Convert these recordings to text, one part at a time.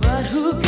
But who can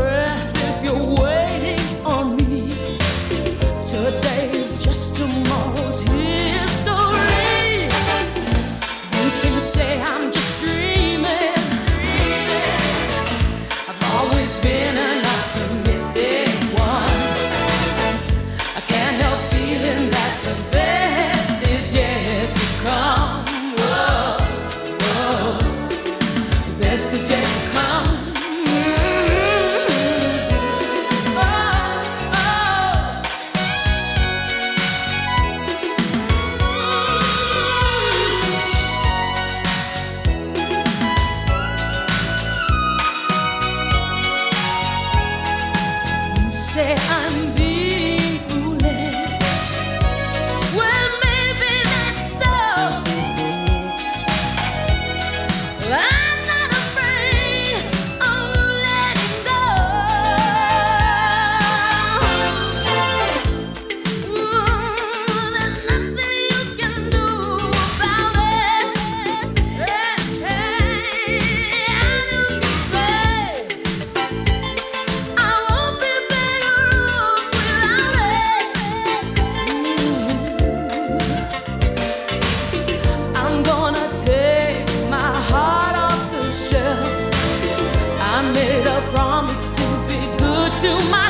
best is yet to come. to my